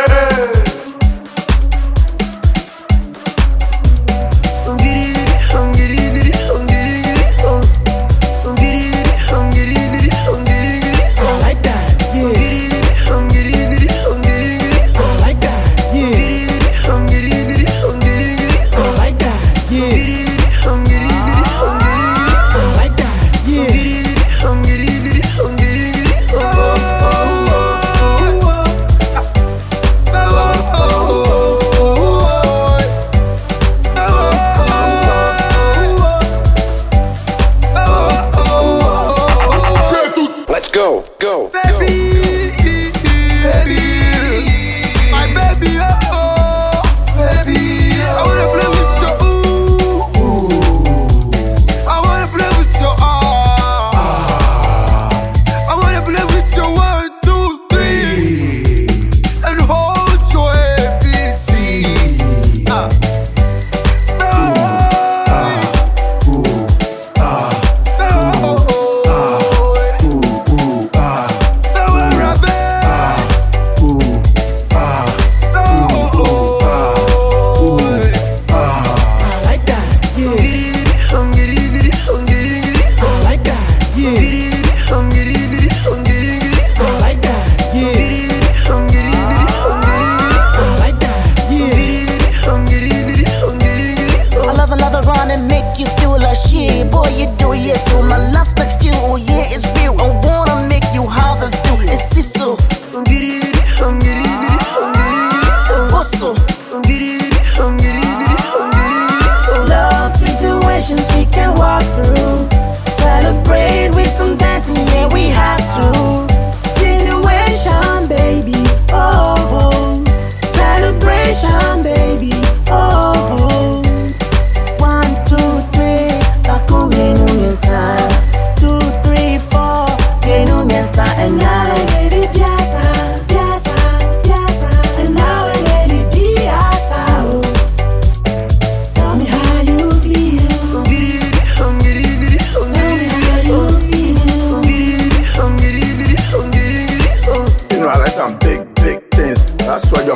I Some dancing, yeah, we have to.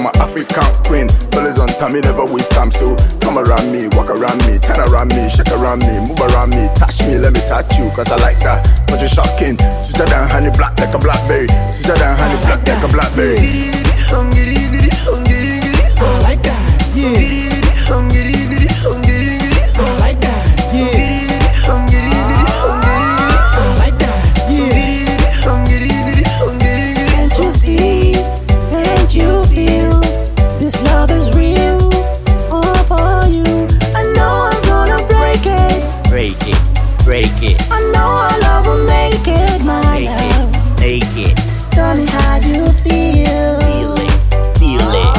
You're my African queen. Always on time, you never waste time. So come around me, walk around me, turn around me, shake around me, move around me, touch me, let me touch you, cause I like that. But you're shocking. Sweeter than honey, black like a blackberry. Sweeter than honey, black like a blackberry. It, it, I know our love will make it, my make love. it, make it, Tell me how you feel. feel it, feel it.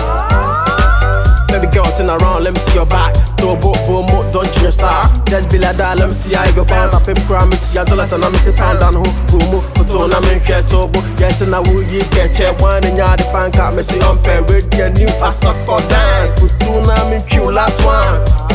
Baby girl, turn around, let me see your back. Throw boat, boom, boat, don't you start. Just be like that, let me see how you go bounce. Up in crime, it's your dollars, and I'm missing pound down who, who move. Put on, I'm in turbo. Yes, and I will you get check one and you're the fan, got me see on pair with your new fast for dance. Put two, I'm in queue, last one.